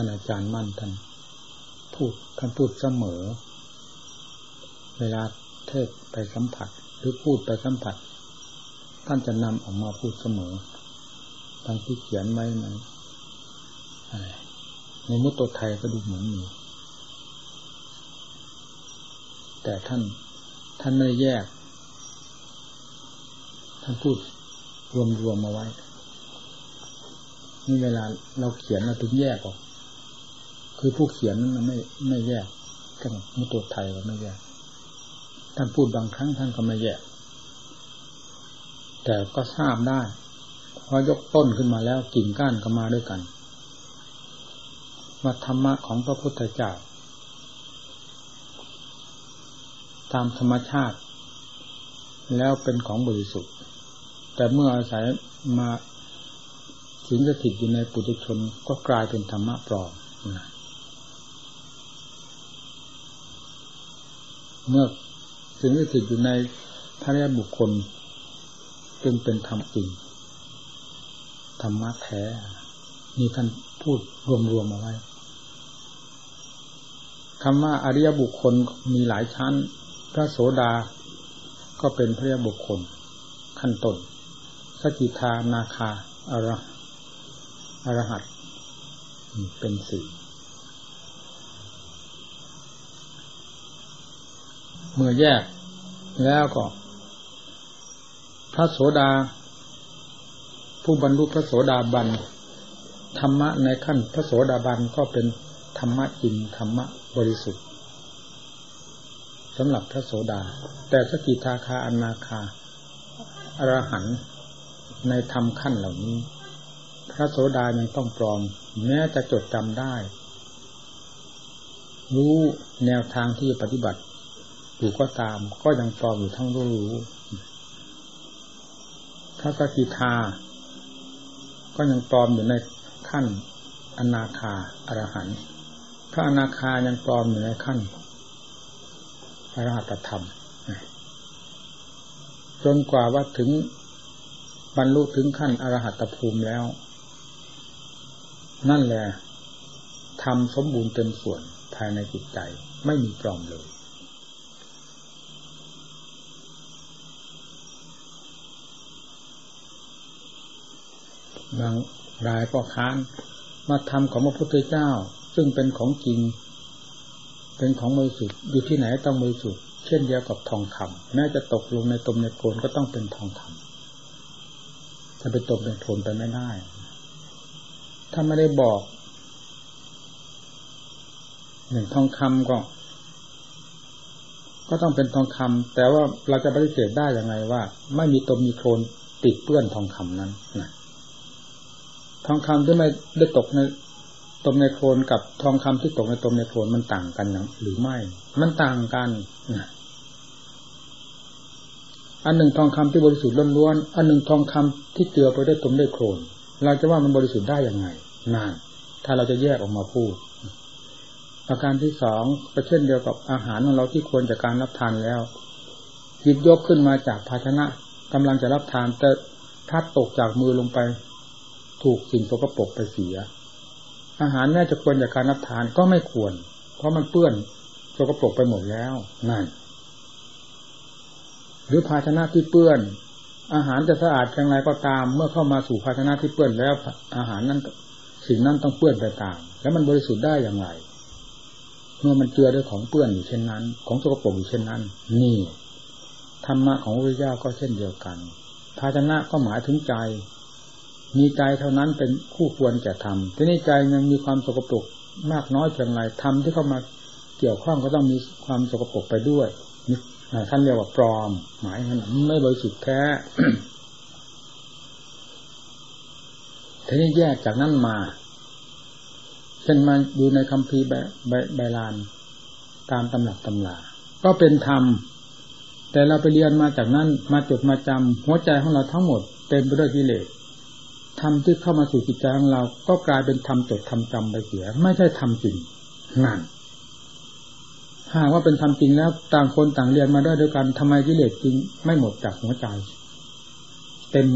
ท่านอาจารย์มั่นท่านพูดท่านพูดเสมอ เวลาเทศไปสัมผัส หรือพูดไปสัมผัส ท่านจะนำออกมาพูดเสมอทั้งที่เขียนไว้ในอะไรในมุตโตไทยก็ดูเหมือนมีแต่ท่านท่านไม่แยก ท่านพูดรวมๆมาไว้นี่เวลาเราเขียนเราถึงแยกออก คือผู้เขียนนั้นไม่ไม่แยกกันมุตโตไทยก็ไม่แยกท่านพูดบางครั้งท่านก็ไม่แยก แต่ก็ทราบได้เพอยกต้นขึ้นมาแล้วกิ่งก้านก็มาด้วยกันว่าธรรมะของพระพุทธเจ้าตามธรรมชาติ แล้วเป็นของบริสุทธิ์ แต่เมื่ออาศัยมาสิงสถิตอยู่ในปุถุชนก็กลายเป็นธรรมะปลอมนะ เมื่อสิงสถิตอยู่ในพระเรียบุคคล จึงเป็นธรรมจริงธรรมะแท้นี่ท่านพูดรวมๆมาไว้คำว่าอริยบุคคลมีหลายชั้น พระโสดาก็เป็นพระยบุคคล ขั้นต้นสกิทานาคาอรอรหัตเป็นสี่ เมื่อแยกแล้วก็ พระโสดา ผู้บรรลุพระโสดาบันธรรมะในขั้นพระโสดาบันก็เป็นธรรมะจริงธรรมะบริสุทธิ์สำหรับพระโสดา แต่สกิทาคาอนาคาอรหันในธรรมขั้นเหล่านี้ พระโสดายังต้องปลอม แม้จะจดจำได้ รู้แนวทางที่ปฏิบัติ อยู่ก็ตาม ก็ยังปลอมอยู่ทั้งรู้รู้ถ้าสกิทา ก็ยังปลอมอยู่ในขั้นอนาคาอรหันต์พระอนาคายังปลอมอยู่ในขั้นอรหัตธรรมจนกว่าว่าถึงบรรลุถึงขั้นอรหัตภูมิแล้ว นั่นแหละทำสมบูรณ์เต็มส่วนภายในจิตใจไม่มีปลอมเลย บางรายก็ค้านมาทำของพระพุทธเจ้า ซึ่งเป็นของจริง เป็นของบริสุทธิ์อยู่ที่ไหนต้องบริสุทธิ์เช่นเดียวกับทองคำแม้จะตกลงในตมในโคลนก็ต้องเป็นทองคำจะไปตกในโคลนไปไม่ได้ ถ้าไม่ได้บอกหนึ่งทองคำก็ ก็ต้องเป็นทองคำแต่ว่าเราจะปฏิเสธได้ยังไงว่า ไม่มีตมมีโคลนติดเปื้อนทองคำนั้นนะ ทองคำที่ไม่ได้ตกในตมในโคลนกับทองคำที่ตกในตมในโคลนมันต่างกันหรือไม่ มันต่างกันนะอันหนึ่งทองคำที่บริสุทธิ์ล้วนๆอันหนึ่งทองคำที่เจือไปด้วยตมด้วยโคลนเราจะว่ามันบริสุทธิ์ได้ยังไงนาน ถ้าเราจะแยกออกมาพูดประการที่สองก็เช่นเดียวกับอาหารของเราที่ควรจากการรับทานแล้วหยิบยกขึ้นมาจากภาชนะกำลังจะรับทานแต่พัดตกจากมือลงไป ถูกสิ่งสกปรกไปเสีย อาหารแม้จะควรจากการรับทานก็ไม่ควร เพราะมันเปื้อนสกปรกไปหมดแล้วนั่นหรือภาชนะที่เปื้อน อาหารจะสะอาดเพียงไรก็ตาม เมื่อเข้ามาสู่ภาชนะที่เปื้อนแล้ว อาหารนั้นสิ่งนั้นต้องเปื้อนไปตาม แล้วมันบริสุทธิ์ได้อย่างไรเมื่อมันเจือด้วยของเปื้อนอยู่เช่นนั้น ของสกปรกอยู่เช่นนั้น นี่ธรรมะของพระเจ้าก็เช่นเดียวกัน ภาชนะก็หมายถึงใจ มีใจเท่านั้นเป็นคู่ควรแก่ทำทีนี้ใจยังมีความสกปรกมากน้อยเพียงไรทำที่เข้ามาเกี่ยวข้องก็ต้องมีความสกปรกไปด้วยท่านเรียกว่าปลอม หมายนั้นไม่บริสุทธิ์แท้ทีนี้แยกจากนั้นมาเช่นมาดูในคัมภีใบใบใบลานตามตำหนักตำลาก็เป็นธรรม แต่เราไปเรียนมาจากนั้นมาจดมาจำหัวใจของเราทั้งหมดเต็มไปด้วยกิเลส ธรรมที่เข้ามาสู่จิตใจของเรา ก็กลายเป็นธรรมจดธรรมจำไปเสีย ไม่ใช่ธรรมจริงนั่นหากว่าเป็นธรรมจริงแล้ว ต่างคนต่างเรียนมาได้ด้วยกันทำไมกิเลสจริง ไม่หมดจากหัวใจ เต็ม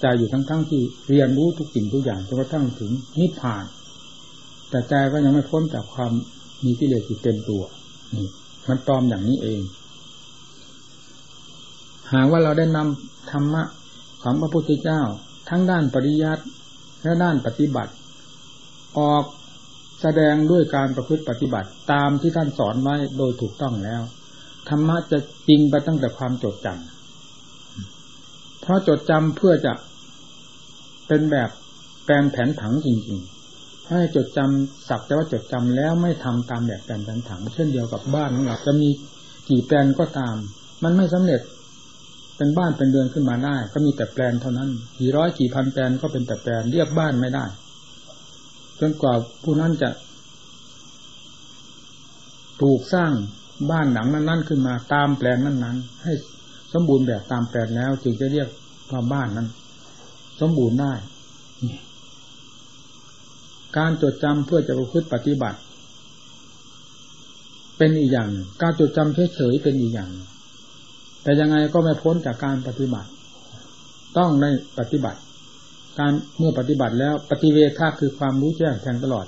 ใจอยู่ทั้งๆทที่เรียนรู้ทุกสิ่งทุกอย่างจนกระทั่งถึงนิพพาน แต่ใจก็ยังไม่พ้นจากความมีกิเลสอยู่เต็มตัวนี่มันปลอมอย่างนี้เอง หากว่าเราได้นำธรรมะของพระพุทธเจ้า ทั้งด้านปริยัติและด้านปฏิบัติ ออกแสดงด้วยการประพฤติปฏิบัติตามที่ท่านสอนไว้โดยถูกต้องแล้วธรรมะจะจริงไปตั้งแต่ความจดจำเพราะจดจำเพื่อจะเป็นแบบแปลนแผนผังจริง ๆ ให้จดจำสักแต่ว่าจดจำแล้วไม่ทำตามแบบแปลนแผนผัง เช่นเดียวกับบ้านของเราจะมีกี่แปลนก็ตาม มันไม่สำเร็จ เป็นบ้านเป็นเรือนขึ้นมาได้ ก็มีแต่แปลนเท่านั้นกี่ร้อยกี่พันแปลนก็เป็นแต่แปลนเรียกบ้านไม่ได้จนกว่าผู้นั้นจะปลูกสร้างบ้านหลังนั้นๆขึ้นมาตามแปลนนั้นๆให้สมบูรณ์แบบตามแปลนแล้ว จึงจะเรียกว่าบ้านนั้น สมบูรณ์ได้ การจดจำเพื่อจะประพฤติปฏิบัติ เป็นอีกอย่าง การจดจำเฉยๆเป็นอีกอย่าง แต่ยังไงก็ไม่พ้นจากการปฏิบัติ ต้องในปฏิบัติ การเมื่อปฏิบัติแล้วปฏิเวทาคือความรู้แจ้งแทงตลอด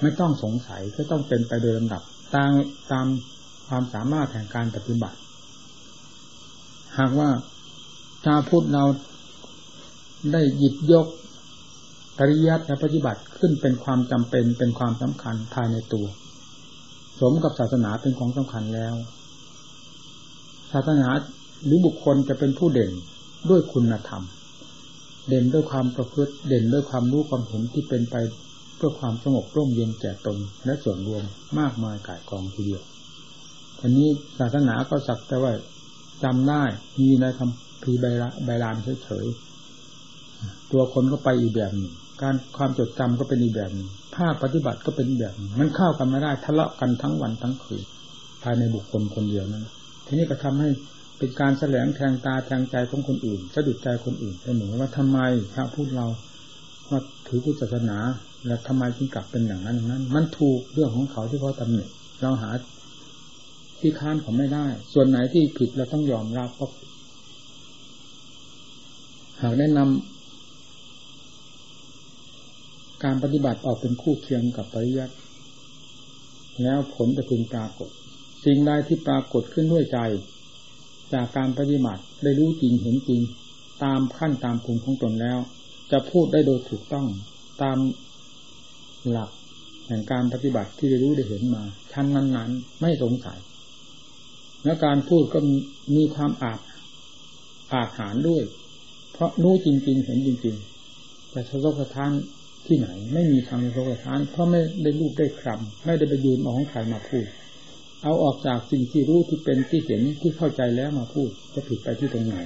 ไม่ต้องสงสัยก็ต้องเป็นไปโดยลำดับตามตามความสามารถแห่งการปฏิบัติ หากว่าชาพุทธเราได้หยิบยกปริยัติและปฏิบัติขึ้นเป็นความจำเป็นเป็นความสำคัญภายในตัว สมกับศาสนาเป็นของสำคัญแล้ว ศาสนาหรือบุคคลจะเป็นผู้เด่นด้วยคุณธรรม เด่นด้วยความประพฤติเด่นด้วยความรู้ความเห็นที่เป็นไปเพื่อความสงบร่มเย็นแก่ตนและส่วนรวมมากมายกายกองทีเดียวอันนี้ศาสนาก็สักแต่ว่าจำได้มีในคำพีใบใบลานเฉยๆตัวคนก็ไปอีกแบบหนึ่งการความจดจำก็เป็นอีกแบบหนึ่งภาคปฏิบัติก็เป็นอีแบบมันเข้ากันไม่ได้ทะเลาะกันทั้งวันทั้งคืนภายในบุคคลคนเดียวนั้น ทีนี้ก็ทำให้เป็นการแสลงแทงตาแทงใจของคนอื่นสะดุดใจคนอื่นเสมอว่าทำไมพระพูดเราว่าถือพุทธศาสนา แล้วทำไมจึงกลับเป็นอย่างนั้นอย่างนั้น มันถูกเรื่องของเขาที่เขาตำหนิเราหาที่ค้านเขาไม่ได้ ส่วนไหนที่ผิดเราต้องยอมรับเพราะหากได้นำการปฏิบัติออกเป็นคู่เคียงกับปริยัติแล้วผลจะพึงปรากฏ สิ่งใดที่ปรากฏขึ้นด้วยใจ จากการปฏิบัติได้รู้จริงเห็นจริง ตามขั้นตามภูมิของตนแล้ว จะพูดได้โดยถูกต้องตามหลักแห่งการปฏิบัติที่ได้รู้ได้เห็นมา ชั้นนั้น ๆ ไม่สงสัย และการพูดก็มีความอาจอาจหารด้วย เพราะรู้จริง ๆ เห็นจริง ๆ แต่สะทกสะท้านที่ไหน ไม่มีทางสะทกสะท้านเพราะไม่ได้รูปได้คำไม่ได้ไปยืนมองใครมาพูด เอาออกจากสิ่งที่รู้ที่เป็นที่เห็นที่เข้าใจแล้วมาพูดจะผิดไปที่ตรงไหน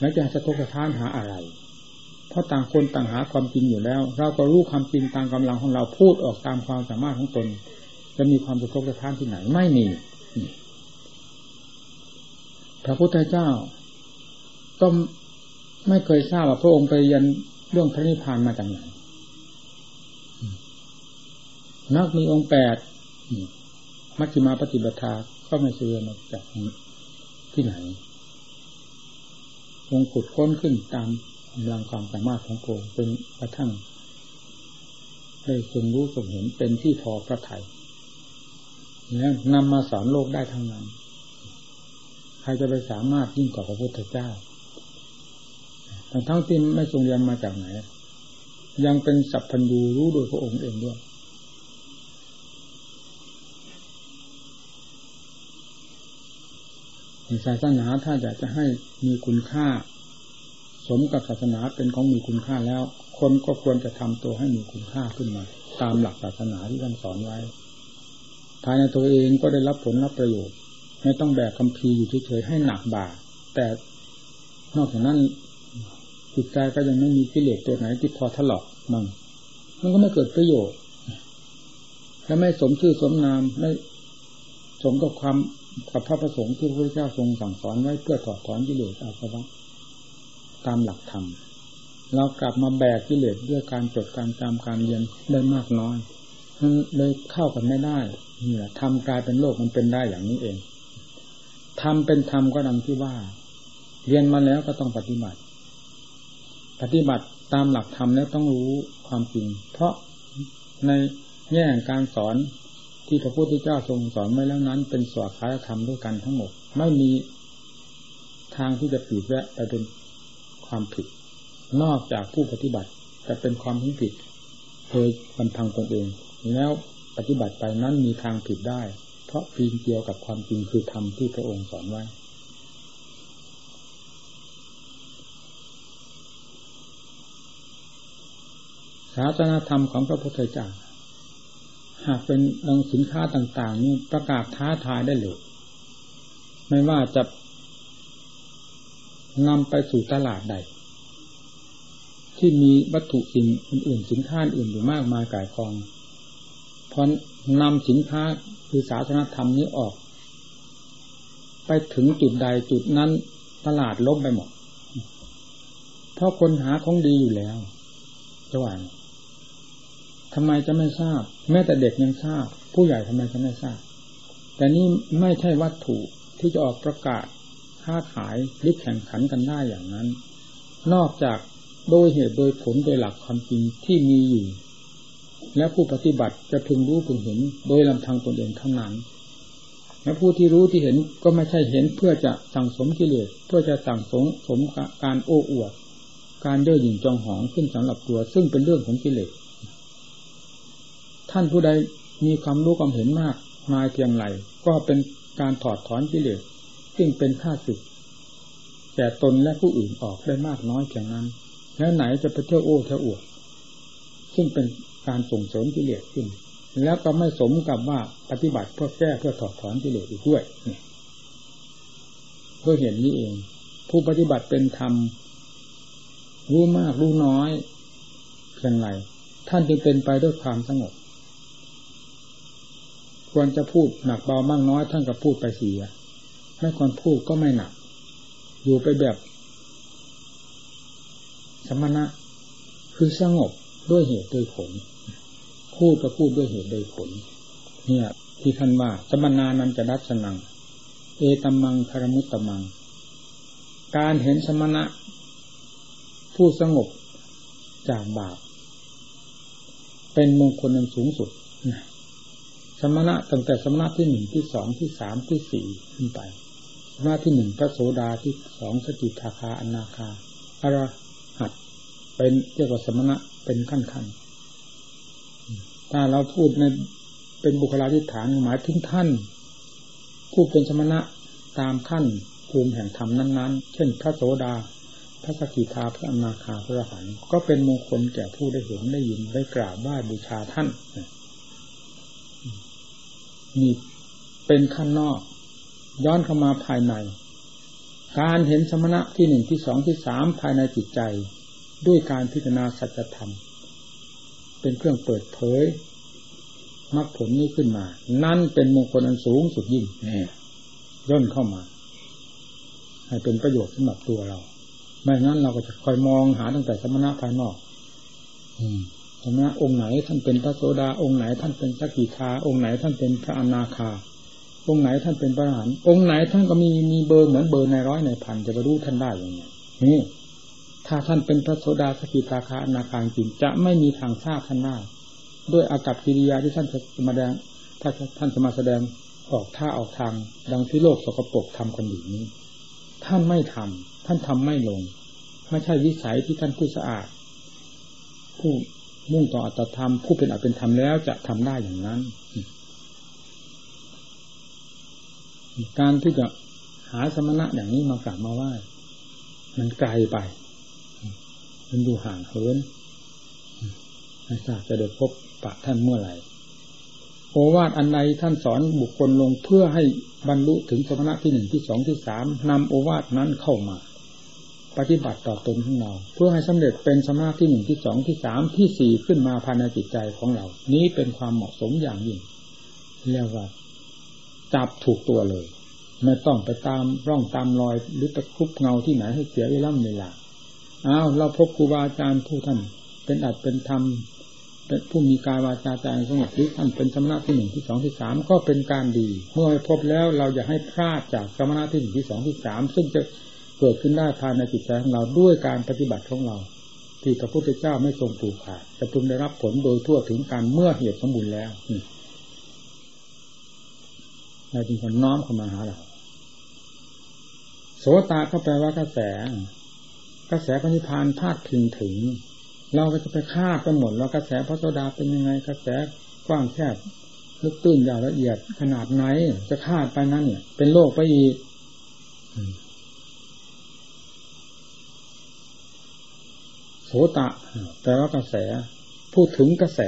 แล้วจะสะทกสะท้านหาอะไร เพราะต่างคนต่างหาความจริงอยู่แล้ว เราก็รู้ความจริงตามกำลังของเราพูดออกตามความสามารถของตน จะมีความสะทกสะท้านที่ไหนไม่มีพระพุทธเจ้าก็ไม่เคยทราบว่าพระองค์ไปยันเรื่องพระนิพพานมาจากไหนนักมีองค์แปด มัชฌิมาปฏิบัติก็ไม่เชื่อมาจากที่ไหนวงขุดค้นขึ้นตามกำลังความสามารถของโกงเป็นกระทั่งได้ทรงรู้ทรงเห็นเป็นที่พอพระไทยแล้วนำมาสอนโลกได้ทั้งนั้น ใครจะไปสามารถยิ่งกว่าพระพุทธเจ้า ทั้งทั้งที่ไม่ทรงเรียนมาจากไหน ยังเป็นสัพพัญญูรู้โดยพระองค์เองด้วย ศาสนาถ้าอยากจะให้มีคุณค่า สมกับศาสนาเป็นของมีคุณค่าแล้ว คนก็ควรจะทำตัวให้มีคุณค่าขึ้นมา ตามหลักศาสนาที่ท่านสอนไว้ภายในตัวเองก็ได้รับผลรับประโยชน์ ไม่ต้องแบกคำพีอยู่เฉยๆให้หนักบ่า แต่นอกจากนั้นจิตใจก็ยังไม่มีกิเลสตัวไหนที่พอถลอกมั่งมันก็ไม่เกิดประโยชน์และไม่สมชื่อสมนามไม่สมกับความ กับพระประสงค์ที่พระพุทธเจ้าทรงสั่งสอนไว้เพื่อถอดถอนกิเลสอาสวะตามหลักธรรมเรากลับมาแบกกิเลสด้วยการจดการจำการเรียนได้มากน้อยเลยเข้ากันไม่ได้เนี่ยทำกลายเป็นโลกมันเป็นได้อย่างนี้เองทำเป็นธรรมก็ดังที่ว่า เรียนมาแล้วก็ต้องปฏิบัติ ปฏิบัติตามหลักธรรมแล้วต้องรู้ความจริง เพราะในแง่การสอน ที่พระพุทธเจ้าทรงสอนไว้แล้วนั้น เป็นสวดคายธรรมด้วยกันทั้งหมด ไม่มีทางที่จะผิดแวะไปเป็นความผิด นอกจากผู้ปฏิบัติจะเป็นความผิดโดยบันทังตนเอง แล้วปฏิบัติไปนั้นมีทางผิดได้ เพราะปีนเกี่ยวกับความจริงคือธรรมที่พระองค์สอนไว้ศาสนาธรรมของพระพุทธเจ้า หากเป็นดังสินค้าต่าง ๆ นี่ประกาศท้าทายได้เลยไม่ว่าจะนำไปสู่ตลาดใด ที่มีวัตถุสิ่งอื่นๆสินค้าอื่นอยู่มากมายกายกองพอนำสินค้าคือศาสนธรรมนี้ออก ไปถึงจุดใดจุดนั้นตลาดล้มไปหมดเพราะคนหาของดีอยู่แล้วจะว่า ทำไมจะไม่ทราบ แม้แต่เด็กยังทราบ ผู้ใหญ่ทำไมจะไม่ทราบ แต่นี่ไม่ใช่วัตถุที่จะออกประกาศค้าขายหรือแข่งขันกันได้อย่างนั้น นอกจากโดยเหตุโดยผลโดยหลักความจริงที่มีอยู่ และผู้ปฏิบัติจะพึงรู้พึงเห็นโดยลำพังตนเองเท่านั้นและผู้ที่รู้ที่เห็นก็ไม่ใช่เห็นเพื่อจะสั่งสมกิเลสเพื่อจะสั่งสมสมการโอ้อวด การเย่อหยิ่งจองหองขึ้นสำหรับตัว ซึ่งเป็นเรื่องของกิเลส ท่านผู้ใดมีความรู้ความเห็นมากมายเพียงไรก็เป็นการถอดถอนกิเลสซึ่งเป็นข้าศึกแก่ตนและผู้อื่นออกได้มากน้อยเพียงนั้น แล้วไหนจะไปเที่ยวโอ้เที่ยวอวดซึ่งเป็นการส่งเสริมกิเลสขึ้น แล้วก็ไม่สมกับว่าปฏิบัติเพื่อแก้เพื่อถอดถอนกิเลสอีกด้วยเพื่อเห็นนี้เอง ผู้ปฏิบัติเป็นธรรมรู้มากรู้น้อยเพียงไรท่านจึงเป็นไปด้วยความสงบ ควรจะพูดหนักเบามากน้อยท่านก็พูดไปเสีย ไม่ควรพูดก็ไม่หนัก อยู่ไปแบบ สมณะ คือสงบด้วยเหตุโดยผล พูดก็พูดด้วยเหตุโดยผล เนี่ย ที่ท่านว่าสมนานันจะดัชนัง เอตัมมังคารมุตตมัง การเห็นสมณะ ผู้สงบจากบาปเป็นมงคลอันสูงสุดนะ สมณะตั้งแต่สมณะที่หนึ่งที่สองที่สามที่สี่ขึ้นไป สมณะที่หนึ่งพระโสดาที่สองสกิทาคาอนาคาอรหัตเป็นเรียกว่าสมณะเป็นขั้นขั้นถ้าเราพูดในเป็นบุคลาธิฐานหมายถึงท่าน ผู้เป็นสมณะตามขั้นภูมิแห่งธรรมนั้น ๆ เช่น พระโสดา พระสกิทาพระอนาคาพระอรหันต์ก็เป็นมงคลแก่ผู้ได้เห็นได้ยินได้กราบไหว้บูชาท่าน นี่เป็นขั้นนอก ย้อนเข้ามาภายใน การเห็นสมณะที่หนึ่งที่สองที่สามภายในจิตใจ ด้วยการพิจารณาสัจธรรม เป็นเครื่องเปิดเผยมรรคผลนี้ขึ้นมา นั่นเป็นมงคลอันสูงสุดยิ่งย่นเข้ามา ให้เป็นประโยชน์สำหรับตัวเรา ไม่งั้นเราก็จะคอยมองหาตั้งแต่สมณะภายนอก อืม สมณะองค์ไหนท่านเป็นพระโสดาองค์ไหนท่านเป็นสกิทาองค์ไหนท่านเป็นพระอนาคา องค์ไหนท่านเป็นพระอรหันต์องค์ไหนท่านก็มีมีเบอร์เหมือนเบอร์ในร้อยในพันจะไปรู้ท่านได้ยังไงนี่ถ้าท่านเป็นพระโสดาสกิทาคาอนาคาจริงจะไม่มีทางทราบท่านได้ด้วยอากับกิริยาที่ท่านจะมาแสดงถ้าท่านจะมาแสดงออกท่าออกทาง ดังที่โลกสกปรกทำกันอยู่นี้ ท่านไม่ทำท่านทำไม่ลง ไม่ใช่วิสัยที่ท่านผู้สะอาด ผู้ มุ่งต่ออัตธรรมผู้เป็นอัตเป็นธรรมแล้วจะทำได้อย่างนั้น การที่จะหาสมณะอย่างนี้มากราบมาไหว้มันไกลไป มันดูห่างเหินไม่ทราบจะได้พบปะท่านเมื่อไหร่โอวาทอันใดท่านสอนบุคคลลงเพื่อให้บรรลุถึงสมณะที่หนึ่งที่สองที่สามนำโอวาทนั้นเข้ามา ปฏิบัติต่อตนของเรา เพื่อให้สำเร็จเป็นสมาธิที่หนึ่งที่สองที่สามที่สี่ขึ้นมาภายในจิตใจของเรา นี้เป็นความเหมาะสมอย่างยิ่งเรียกว่าจับถูกตัวเลย ไม่ต้องไปตามร่องตามรอยหรือตะคุบเงาที่ไหนให้เสียเวลาเวลาอ้าวเราพบครูบาอาจารย์ผู้ท่านเป็นอัดเป็นธรรมเป็นผู้มีกายวาจาใจสงบที่ท่านเป็นสมณะที่หนึ่งที่สองที่สามก็เป็นการดี เมื่อพบแล้วเราอย่าให้พลาดจากสมณะที่หนึ่งที่สองที่สามซึ่งจะ เกิดขึ้นได้ภายในจิตใจของเราด้วยการปฏิบัติของเรา ที่พระพุทธเจ้าไม่ทรงปลูกขาดจะพึงได้รับผลโดยทั่วถึงการเมื่อเหตุสมบูรณ์แล้วเราจึงคนน้อมเข้ามาหาเราโสตาก็แปลว่ากระแส กระแสปณิพานพาดพิงถึง เราก็จะไปคาดไปหมดว่ากระแสพระโสดาเป็นยังไง กระแสกว้างแคบลึกตื้นยาวละเอียดขนาดไหน จะคาดไปนั้นเนี่ยเป็นโลกไปอีก โสตะแปลว่ากระแส พูดถึงกระแส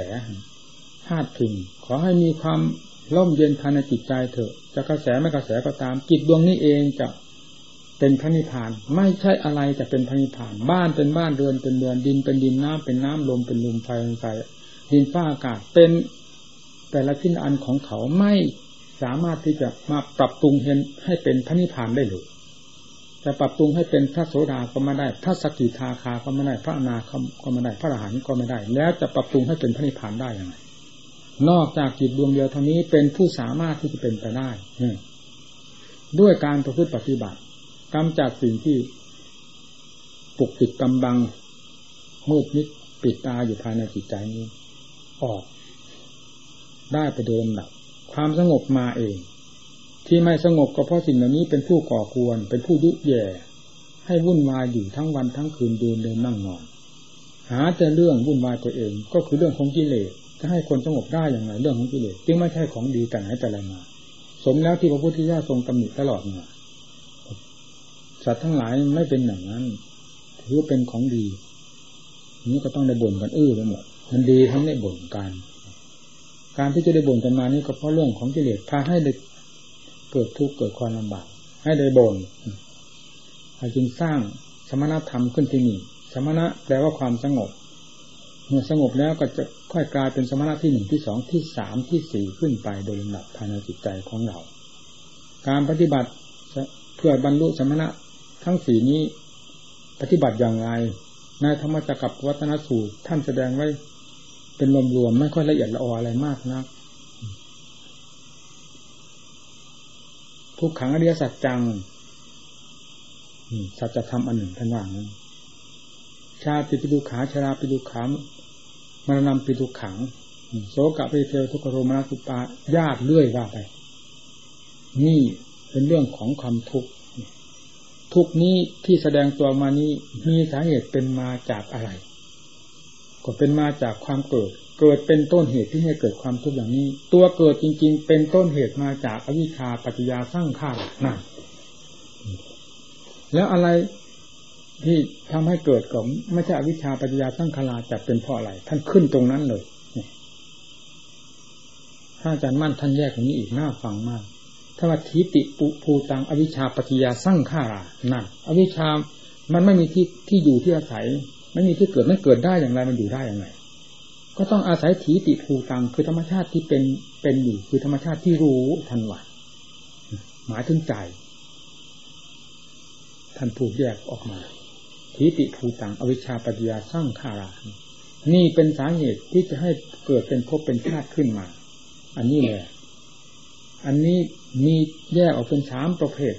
พาดพิงขอให้มีความร่มเย็นภายในจิตใจเถอะจะกระแสไม่กระแสก็ตามจิตดวงนี้เองจะเป็นพระนิพพาน ไม่ใช่อะไรจะเป็นพระนิพพาน บ้านเป็นบ้านเรือนเป็นเรือนดินเป็นดินน้ำเป็นน้ำลมเป็นลมไฟเป็นไฟดินฟ้าอากาศเป็นแต่ละชิ้นอันของเขาไม่สามารถที่จะมาปรับปรุงเห็นให้เป็นพระนิพพานได้เลย จะปรับปรุงให้เป็นพระโสดาก็ไม่ได้ พระสกิทาคาก็ไม่ได้ พระอนาคมก็ไม่ได้ พระอรหันต์ก็ไม่ได้ แล้วจะปรับปรุงให้เป็นพระนิพพานได้ยังไง นอกจากจิตดวงเดียวเท่านี้เป็นผู้สามารถที่จะเป็นไปได้ด้วยการประพฤติปฏิบัติกำจัดสิ่งที่ปลุกปิดกำบังมืดมิดปิดตาอยู่ภายในจิตใจนี้ ออก ได้ไปโดยลำดับความสงบมาเอง ที่ไม่สงบก็เพราะสิ่งเหล่านี้เป็นผู้ก่อกวน เป็นผู้ยุแย่ ให้วุ่นวายอยู่ทั้งวันทั้งคืนเดินเดินนั่งนอน หาแต่เรื่องวุ่นวายตัวเองก็คือเรื่องของกิเลสจะให้คนสงบได้อย่างไรเรื่องของกิเลสจึงไม่ใช่ของดีแต่ไหนแต่ไรมาสมแล้วที่พระพุทธเจ้าทรงตำหนิตลอดมาสัตว์ทั้งหลายไม่เป็นอย่างนั้นถือว่าเป็นของดีนี้ก็ต้องได้บ่นกันอื้อไปหมดมันดีทั้งได้บ่นกัน การที่จะได้บ่นกันมานี่ก็เพราะเรื่องของกิเลสพาให้ได้ เกิดทุกข์เกิดความลำบากให้ได้บ่นจึงสร้างสมณธรรมขึ้นที่นี่สมณะแปลว่าความสงบ เมื่อสงบแล้วก็จะค่อยกลายเป็นสมณะที่หนึ่งที่สองที่สามที่สี่ขึ้นไปโดยลำดับภายในจิตใจของเรา การปฏิบัติเพื่อบรรลุสมณะทั้งสี่นี้ปฏิบัติอย่างไรในธรรมจักรกับวัฒนสูตรท่านแสดงไว้เป็นรวมๆไม่ค่อยละเอียดละอออะไรมากนัก ทุกขังอริยสัจจังสัจธรรมอันหนึ่งท่านว่านั้นชาติปิดุขาชราปิดุขามมรณะปิดุขังโสกะปิเทวทุกโรมนาสุปาญาติเลื่อยว่าไป นี่เป็นเรื่องของความทุกข์ทุกนี้ที่แสดงตัวมานี้มีสาเหตุเป็นมาจากอะไร ก็เป็นมาจากความเกิด เกิดเป็นต้นเหตุที่ให้เกิดความทุกข์อย่างนี้ ตัวเกิดจริง ๆ เป็นต้นเหตุมาจากอวิชชาปัจจยาสร้างข้านั่นแล้วอะไรที่ทำให้เกิดก็ไม่ใช่อวิชชาปัจจยาสร้างคาราจะเป็นเพราะอะไรท่านขึ้นตรงนั้นเลยถ้าอาจารย์มั่นท่านแยกตรงนี้อีกน่าฟังมากถ้าว่าทิติปุภูตังอวิชชาปัจจยาสร้างข้ารานั่นอวิชชามันไม่มีที่ที่อยู่ที่อาศัย ไม่มีที่เกิดมันเกิดได้อย่างไรมันอยู่ได้อย่างไร ก็ต้องอาศัยถีติภูตัง คือธรรมชาติที่เป็นเป็นอยู่คือธรรมชาติที่รู้ทันวันหมายถึงใจ ท่านผูกแยกออกมาถีติภูตัง อวิชชาปัญญาสร้างขารานี่เป็นสาเหตุที่จะให้เกิดเป็นภพเป็นชาติขึ้นมา อันนี้แหละอันนี้มีแยกออกเป็นสามประเภท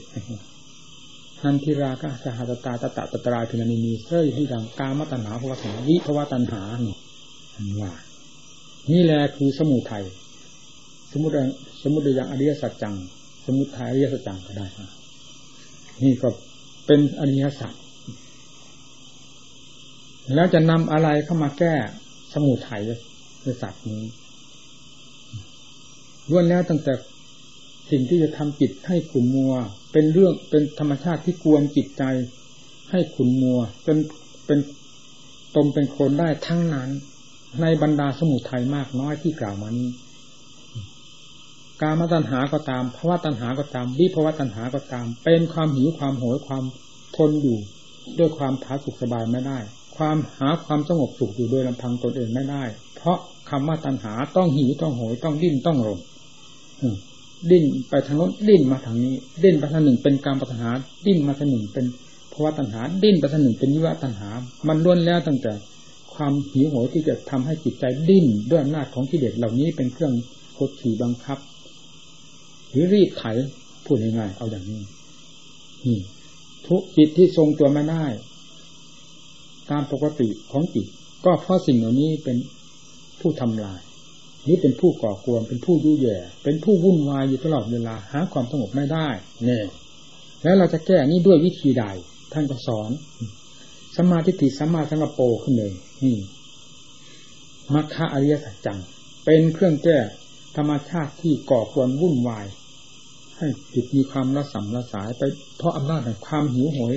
นันทิราคะสหัตตาตตะตตราพินานีมีเสื้อที่ดังกามตัณหาภวตัณหาวิภวตัณหาเนี่ย ว่านี่แหละคือสมุทัยสมุทัยสมุทัยอย่างอริยสัจจัง สมุทัยอริยสัจจังก็ได้นี่ก็เป็นอริยสัจแล้วจะนำอะไรเข้ามาแก้สมุทัยสัจนี้ล้วนแล้วตั้งแต่สิ่งที่จะทำจิตให้ขุนมัว เป็นเรื่องเป็นธรรมชาติที่กวนจิตใจให้ขุนมัว จนเป็นตมเป็นคนได้ทั้งนั้น ในบรรดาสมุทัยมากน้อยที่กล่าวมานี้ การมาตัญหาก็ตามภาวะตัญหาก็ตามวิภาวะตัญหาก็ตาม เป็นความหิวความโหยความทนอยู่ ด้วยความผาสุกสบายไม่ได้ ความหาความสงบสุขอยู่โดยลำพังตนเองไม่ได้ เพราะคำว่าตัญหาต้องหิวต้องโหยต้องดิ้นต้องรนดิ้นไปทางโน้นดิ้นมาทางนี้ ดิ้นไปทางหนึ่งเป็นการปัญหา ดิ้นมาทางหนึ่งเป็นภาวะตัญหา ดิ้นไปทางหนึ่งเป็นวิวะตัญหา มันล้วนแล้วตั้งแต่ ความหิวโหยที่จะทำให้จิตใจดิ้นด้วยอำนาจของกิเลสเหล่านี้เป็นเครื่องกดขี่บังคับ หรือรีดไถพูดง่ายๆเอาอย่างนี้นี่ทุกจิตที่ทรงตัวไม่ได้ ตามปกติของจิต ก็เพราะสิ่งเหล่านี้เป็นผู้ทำลาย นี้เป็นผู้ก่อกวนเป็นผู้ยุ่ยแย่ เป็นผู้วุ่นวายอยู่ตลอดเวลาหาความสงบไม่ได้ เนี่ย แล้วเราจะแก้นี้ด้วยวิธีใด ท่านก็สอน สมาธิติสัมมาสังกปรขึ้นเลยนี่มัคคะอริยสัจจัง เป็นเครื่องแก้ธรรมชาติที่ก่อกวนวุ่นวาย ให้จิตมีความระสำระสายไปเพราะอำนาจแห่งความหิวโหย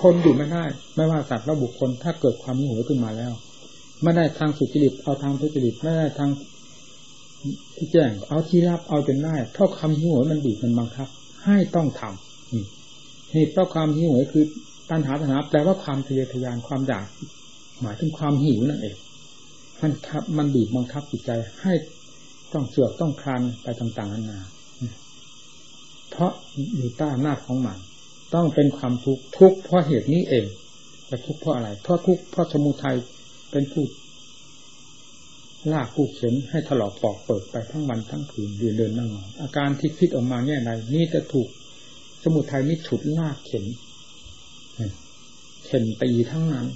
ทนอยู่ไม่ได้ ไม่ว่าสัตว์และบุคคลถ้าเกิดความหิวโหยขึ้นมาแล้วไม่ได้ทางสุจริตเอาทางทุจริตไม่ได้ทางที่แจ้ง เอาที่รับเอาจนได้เพราะความหิวโหยมันบีบมันบังคับ ให้ต้องทำเหตุเพราะความหิวโหยคือ ตัณหาตัณหาแปลว่าความทะเยอทะยานความอยากหมายถึงความหิวนั่นเองมันครับมันบีบบังคับจิตใจให้ต้องเสือกต้องคลานไปต่างๆนานา เพราะอยู่ใต้อำนาจของมัน ต้องเป็นความทุกข์ทุกข์เพราะเหตุนี้เองจะทุกข์เพราะอะไร เพราะทุกข์เพราะสมุทัยเป็นผู้ลากผู้เข็นให้ถลอกปอกเปิดไปทั้งวันทั้งคืนยืนเดินนั่งนอนอาการที่คิดออกมาแง่ใดนี่จะถูกสมุทัยนี้ฉุดลากเข็น เข็นตีทั้งนั้น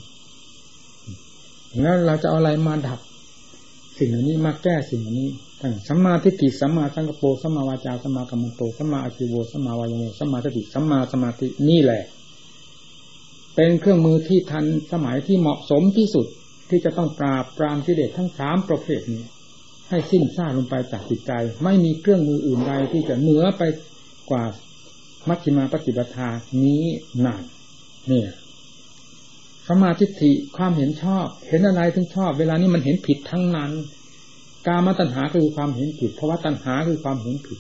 แล้วเราจะเอาอะไรมาดับ สิ่งเหล่านี้มาแก้สิ่งเหล่านี้ทั้งสัมมาทิฏฐิสัมมาสังกปรสัมมาวาจาสัมมากัมมันโตสัมมาอาชีโวสัมมาวายโมสัมมาสติสัมมาสมาธินี่แหละ เป็นเครื่องมือที่ทันสมัยที่เหมาะสมที่สุดที่จะต้องปราบปรามกิเลสทั้งสามประเภทนี้ให้สิ้นซาลงไปจากจิตใจ ไม่มีเครื่องมืออื่นใดที่จะเหนือไปกว่ามัชฌิมาปฏิปทานี้นานเนี่ย สมาธิิความเห็นชอบ เห็นอะไรถึงชอบ เวลานี้มันเห็นผิดทั้งนั้น กามตัณหาคือความเห็นผิดภาวะตัณหาคือความเห็นผิด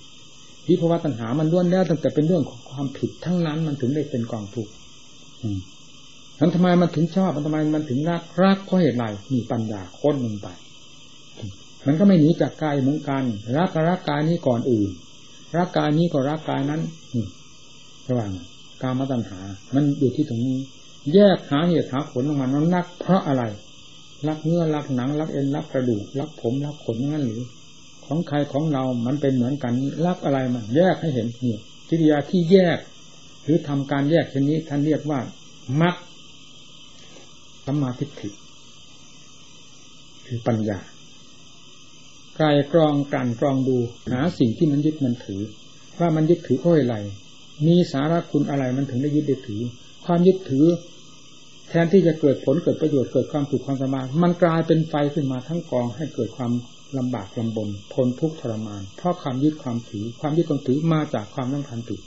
วิภาวะตัณหามันล้วนแล้วตั้งแต่เป็นเรื่องของความผิดทั้งนั้น มันถึงได้เป็นกองทุกข์นั้นทำไมมันถึงชอบมันทำไมมันถึงรักรักเพราะเหตุไรมีปัญญาค้นลงไป มันก็ไม่หนีจากกายเหมือนกันรักรักกายนี้ก่อนอื่นรักกายนี้ก็รักกายนั้นระหว่างกามตัณหา มันอยู่ที่ตรงนี้ แยกหาเหตุหาผลออกมานั้นรักเพราะอะไร รักเนื้อรักหนัง รักเอ็นรักกระดูกรักผมรักขนงั้นหรือ ของใครของเรา มันเป็นเหมือนกัน รักอะไรมันแยกให้เห็นนี่กิริยาที่แยก หรือทำการแยกเช่นนี้ท่านเรียกว่ามัดสัมมาทิฏฐิคือปัญญากายกรองกันกรองดูหาสิ่งที่มันยึดมันถือ ว่ามันยึดถือเพราะอะไรมีสาระคุณอะไรมันถึงได้ยึดได้ถือ ความยึดถือ แทนที่จะเกิดผลเกิดประโยชน์เกิดความสุขความสบายมันกลายเป็นไฟขึ้นมาทั้งกองให้เกิดความลำบากลำบนทนทุกข์ทรมาน เพราะความยึดความถือ ความยึดความถือมาจากความต้องการติด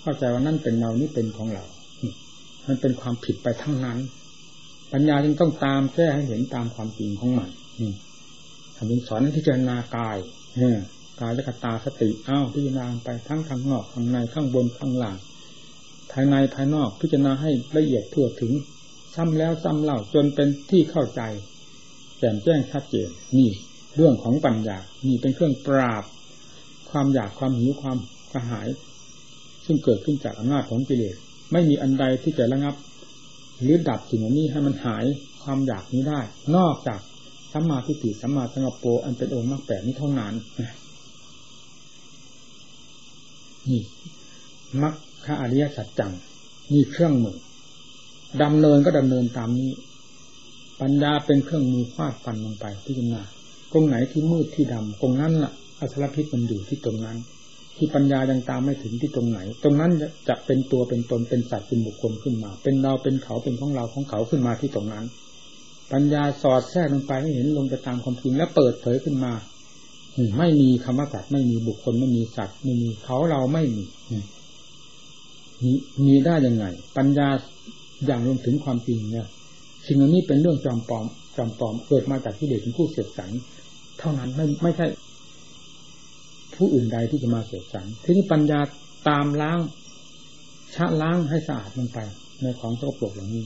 เข้าใจว่านั่นเป็นเรานี่เป็นของเรา มันเป็นความผิดไปทั้งนั้น ปัญญาจึงต้องตามแก้ให้เห็นตามความจริงของมันทำเป็นสอนที่เจรณากายเนี่ยกายและกตาสติอ้าวพิจารณาไปทั้งข้างนอกข้างในข้างบนข้างล่าง ภายในภายนอกพิจารณาให้ละเอียดทั่วถึง ซ้ำแล้วซ้ำเล่าจนเป็นที่เข้าใจแจ่มแจ้งชัดเจนนี่เรื่องของปัญญานี่เป็นเครื่องปราบ ความอยากความหิวความกระหาย ซึ่งเกิดขึ้นจากอำนาจของกิเลสไม่มีอันใดที่จะระงับ หรือดับสิ่งนี้ให้มันหายความอยากนี้ได้ นอกจากสัมมาทิฏฐิสัมมาสังกปรอันเป็นองค์มรรคแปดนี้เท่านั้นนี่มรรคอริยสัจจังนี่เครื่องมือ ดำเนินก็ดำเนินตามนี้ ปัญญาเป็นเครื่องมือฟาดฟันลงไปพิจารณาตรงไหนที่มืดที่ดำตรงนั้นล่ะอสรพิษมันอยู่ที่ตรงนั้น ที่ปัญญายังตามไม่ถึงที่ตรงไหน ตรงนั้นจะเป็นตัวเป็นตนเป็นสัตว์เป็นบุคคลขึ้นมา เป็นเราเป็นเขาเป็นของเราของเขาขึ้นมาที่ตรงนั้น ปัญญาสอดแทรกลงไปให้เห็นลงไปตามความจริงแล้วเปิดเผยขึ้นมาไม่มีคำว่าสัตว์ไม่มีบุคคลไม่มีสัตว์ไม่มีเขาเราไม่มีมีได้ยังไง ปัญญา อย่างลงถึงความจริงเนี่ยสิ่งเหล่านี้เป็นเรื่องจอมปลอมจอมปลอมเกิดมาจากที่เด็กเป็นผู้เสพสรรเท่านั้นไม่ไม่ใช่ ผู้อื่นใดที่จะมาเสพสรรทีนี้ปัญญาตามล้างชะล้างให้สะอาดลงไป ในของสโครกเหล่านี้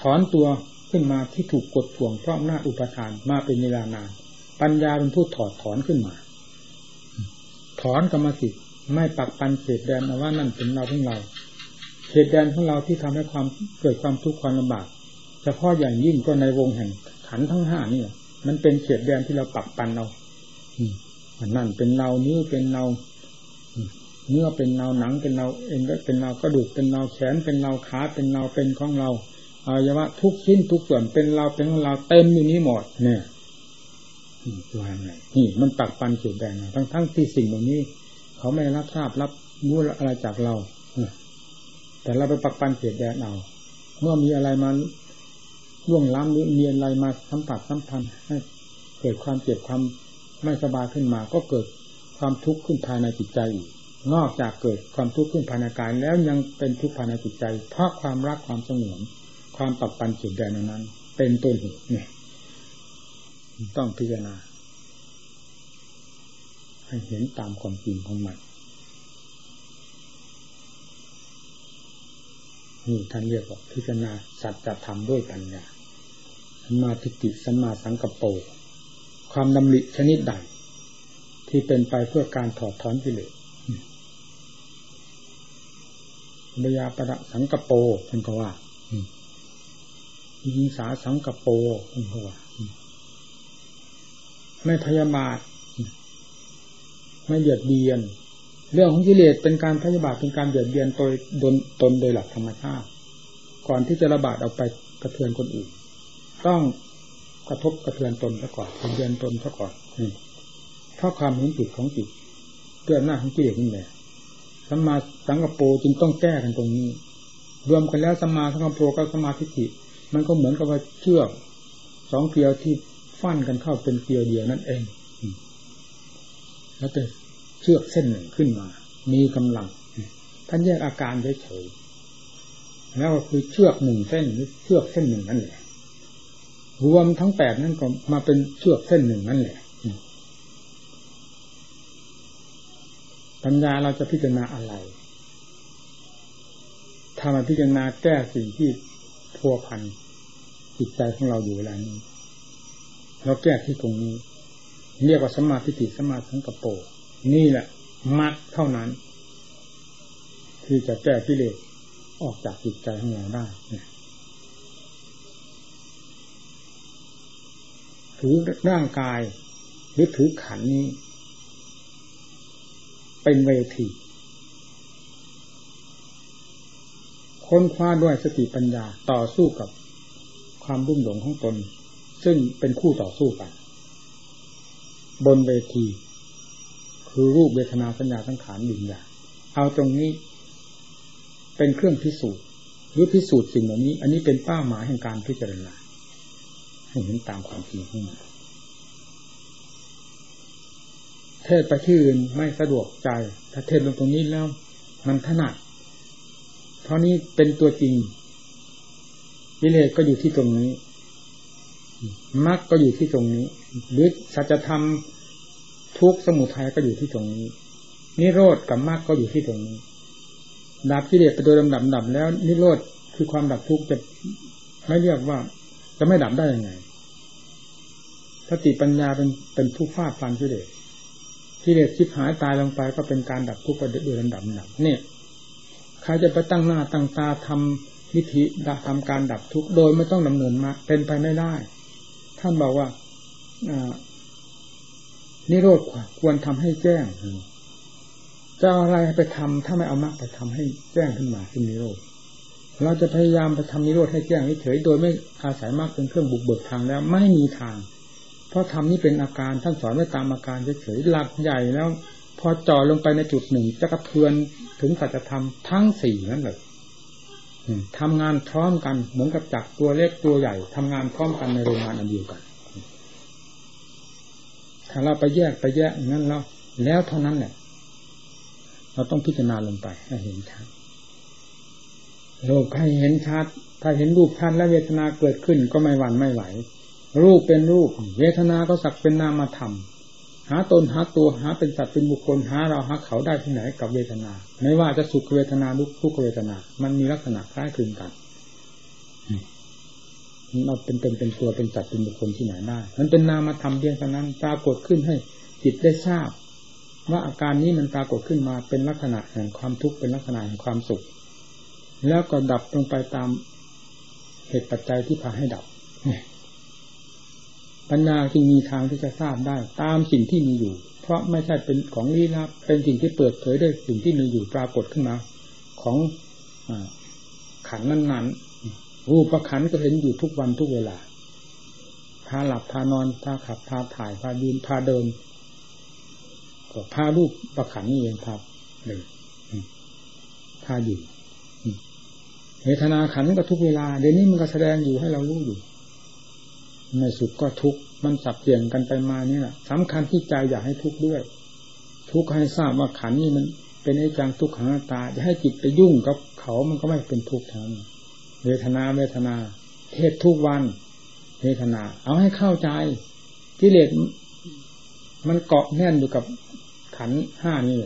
ถอนตัวขึ้นมาที่ถูกกดข่วงเพราะหน้าอุปทานมาเป็นเวลานาน ปัญญาเป็นผู้ถอดถอนขึ้นมา ถอนกรรมสิทธิ์ไม่ปักปันเศษแดนว่านั่นเป็นเราทั้งเรา เขตแดนของเราที่ทำให้ความเกิดความทุกข์ความลำบากเฉพาะอย่างยิ่งก็ในวงแห่งขันทั้งห้านี่มันเป็นเขตแดนที่เราปักปันเรานั่นเป็นเรานิ้วเป็นเราเนื้อเป็นเราหนังเป็นเราเอ็นก็เป็นเรากระดูกเป็นเราแขนเป็นเราขาเป็นเราเป็นของเราออวัยวะทุกชิ้นทุกส่วนเป็นเราเป็นของเราเต็มอยู่นี้หมดเนี่ยว่าไงนี่มันปักปันเขียนแดงทั้งทั้งที่สิ่งเหล่านี้ เขาไม่รับทราบรับรู้อะไรจากเรา แต่เราไปปักปันเขียนแดงเอา เมื่อมีอะไรมาล่วงล้ำหรือมีอะไรมาสัมผัสสัมพันธ์ให้เกิดความเจ็บความไม่สบายขึ้นมา ก็เกิดความทุกข์ขึ้นภายในจิตใจอีกนอกจากเกิดความทุกข์ขึ้นภายในกายแล้วยังเป็นทุกข์ภายในจิตใจ เพราะความรักความสงวน ความปักปันเขียนแดงนั้น เป็นต้นเหตุเนี่ย ต้องพิจารณาให้เห็นตามความจริงของมัน นี่ท่านเรียกว่าพิจารณาสัจธรรมด้วยปัญญาสัมมาทิฏฐิสัมมาสังกัปโปความดำริชนิดใด ที่เป็นไปเพื่อการถอดถอนกิเลสบยาประสังกโปท่านก็ว่ายิงสาสังกโปท่านก็ว่า ไม่พยาบาท ไม่เบียดเบียน เรื่องของกิเลสเป็นการพยาบาทเป็นการเบียดเบียนตนตนโดยหลักธรรมชาติ ก่อนที่จะระบาดออกไปกระเทือนคนอื่น ต้องกระทบกระเทือนตนซะก่อนกระเทือนตนซะก่อนเพราะความเห็นผิดของจิตเกิดหน้าของกิเลสนี่แหละสัมมาสังกปรจึงต้องแก้กันตรงนี้ รวมกันแล้วสัมมาสังกปรกับสัมมาธิิมันก็เหมือนกับว่าเชือกสองเกลียวที่ฟันกันเข้าเป็นเกลียวเดียวนั่นเองแล้วแต่ เชือกเส้นหนึ่งขึ้นมา มีกำลัง ท่านแยกอาการเฉยๆแล้วก็คือเชือกหนึ่งเส้นหรือเชือกเส้นหนึ่งนั่นแหละรวมทั้งแปดนั่นก็มาเป็นเชือกเส้นหนึ่งนั่นแหละปัญญาเราจะพิจารณาอะไรทำมาพิจารณาแก้สิ่งที่พัวพันจิตใจของเราอยู่เวลานี้เราแก้ที่ตรงนี้ เรียกว่าสมาธิิสมาสังกปร นี่แหละมัดเท่านั้น ที่จะแก้กิเลสออกจากจิตใจของเราได้ถือร่างกาย หรือถือขันนี้ เป็นเวทีค้นคว้าด้วยสติปัญญาต่อสู้กับความรุ่มหลงของตน ซึ่งเป็นคู่ต่อสู้กัน บนเวที คือรูปเวทนาสัญญาสังขารวิญญาเอาตรงนี้เป็นเครื่องพิสูจน์หรือพิสูจน์สิ่งเหล่านี้ อันนี้เป็นเป้าหมายแห่งการพิจารณาให้เห็นตามความจริงของมันเทศไปที่อื่นไม่สะดวกใจ ถ้าเทศลงตรงนี้แล้ว มันถนัด เพราะนี้เป็นตัวจริงวิเลศก็อยู่ที่ตรงนี้มรรคก็อยู่ที่ตรงนี้หรือสัจธรรม ทุกสมุทัยก็อยู่ที่ตรงนี้ นิโรธกับมรรคก็อยู่ที่ตรงนี้ ดับกิเลสไปโดยลำดับดับแล้ว นิโรธคือความดับทุกข์จะไม่เรียกว่า จะไม่ดับได้ยังไงสติปัญญาเป็นเป็นผู้ฟาดฟันกิเลสกิเลสชิบหายตายลงไปก็เป็นการดับทุกข์ไปโดยลำดับดับเนี่ยใครจะไปตั้งหน้าตั้งตาทำวิธีดับทำการดับทุกข์โดยไม่ต้องดำเนินมาเป็นไปไม่ได้ ท่านบอกว่า นิโรธควรทำให้แจ้งจะเอาอะไรไปทำถ้าไม่เอามากไปทำให้แจ้งขึ้นมาขึ้นนิโรธเราจะพยายามไปทำนิโรธให้แจ้งเฉยโดยไม่อาศัยมากเป็นเครื่องบุกเบิกทางแล้วไม่มีทาง เพราะธรรมนี้เป็นอาการท่านสอนไว้ตามอาการเฉยๆหลักใหญ่แล้ว พอจ่อลงไปในจุดหนึ่งจะกระเทือนถึงสัจธรรมทั้งสี่นั่นเลยทำงานพร้อมกันเหมือนกับจักรตัวเล็กตัวใหญ่ทำงานพร้อมกันในโรงงานอันเดียวกัน ถ้าเราไปแยกไปแยกนั้นแล้วแล้วเท่านั้นแหละ เราต้องพิจารณาลงไปให้เห็นชัดโลกให้เห็นชัด ถ้าเห็นรูปชัดและเวทนาเกิดขึ้นก็ไม่หวั่นไม่ไหว รูปเป็นรูป เวทนาก็สักเป็นนามธรรมหาตนหาตัวหาเป็นสัตว์เป็นบุคคลหาเราหาเขาได้ที่ไหนกับเวทนา ไม่ว่าจะสุขเวทนาลุกทุกเวทนา มันมีลักษณะคล้ายคลึงกัน เราเป็นเป็นเป็นตัวเป็นสัตเป็นบุคคลที่ไหนได้มันเป็นนามธรรมเพียงเท่านั้นปรากฏขึ้นให้จิตได้ทราบ ว่าอาการนี้มันปรากฏขึ้นมาเป็นลักษณะแห่งความทุกข์เป็นลักษณะแห่งความสุข แล้วก็ดับลงไปตามเหตุปัจจัยที่พาให้ดับปัญญาจึงมีทางที่จะทราบได้ ตามสิ่งที่มีอยู่ เพราะไม่ใช่เป็นของลี้ลับ เป็นสิ่งที่เปิดเผยด้วยสิ่งที่มีอยู่ปรากฏขึ้นมา ของอขันนั้น รูปประขันก็เห็นอยู่ทุกวันทุกเวลา พาหลับพานอนพาขับพาถ่ายพายืนพาเดิน ก็พารูปประขันนี่เองครับเลยพาอยู่เวทนาขันก็ทุกเวลา เดี๋ยวนี้มันก็แสดงอยู่ให้เรารู้อยู่ในสุดก็ทุกมันสับเปลี่ยนกันไปมานี่แหละสำคัญที่ใจอยากให้ทุกข์ด้วย ทุกข์ให้ทราบว่าขันนี่มันเป็นไอ้จังทุกขังตาจะให้จิตไปยุ่งกับเขามันก็ไม่เป็นทุกข์ทั้ง เวทนาเวทนา เทศทุกวันเวทนา เอาให้เข้าใจกิเลสมันเกาะแน่นอยู่กับขันห้านี่